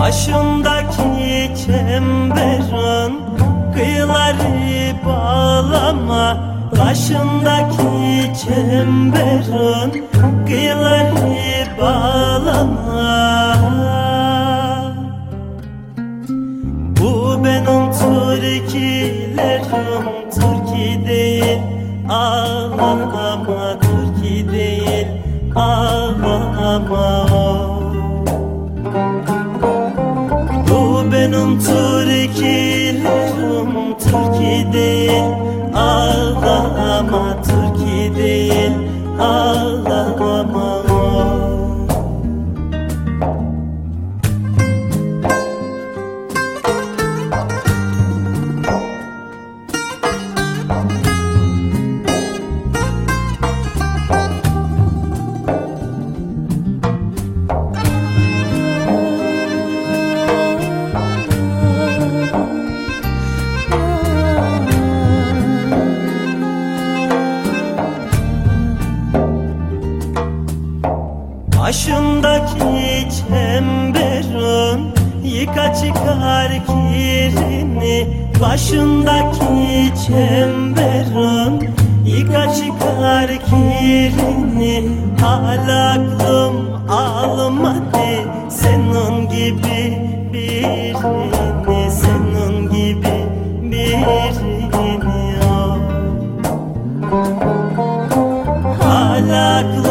Başımdaki çemberin Kıyıları bağlama. Başımdaki çemberin Kıyıları bağlama. home. Başındaki çemberin Yıka çıkar kirini Başındaki çemberin Yıka çıkar kirini Hala aklım almadı Senin gibi birini Senin gibi birini oh. Hala aklım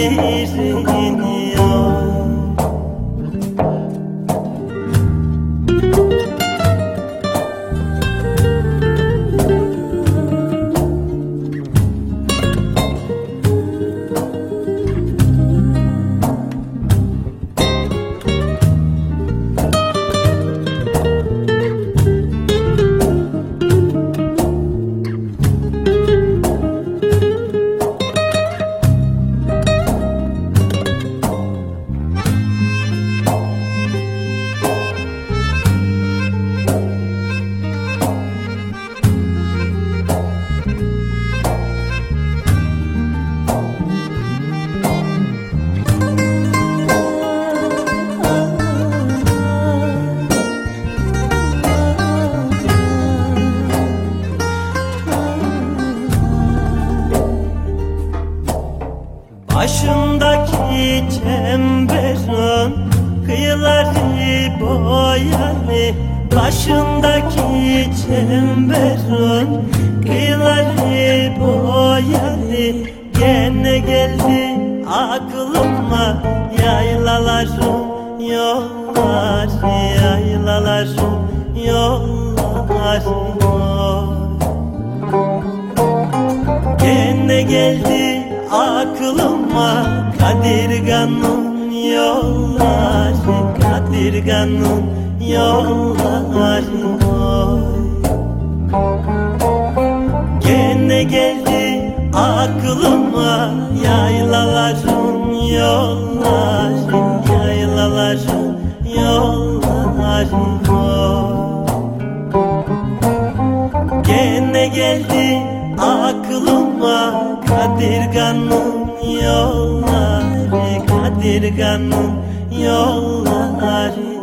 birini oh. Başındaki çemberin kıyıları boyalı. Başındaki çemberin kıyıları boyalı. Gene geldi aklıma yaylaların yolları Yaylaların yolları. Gene geldi aklıma Kadirgan'ın yolları Kadirgan'ın yolları. Gene geldi aklıma Yaylaların yolları Yaylaların yolları. Gene geldi aklıma Kadirgan'ın yolları Kadirgan'ın yolları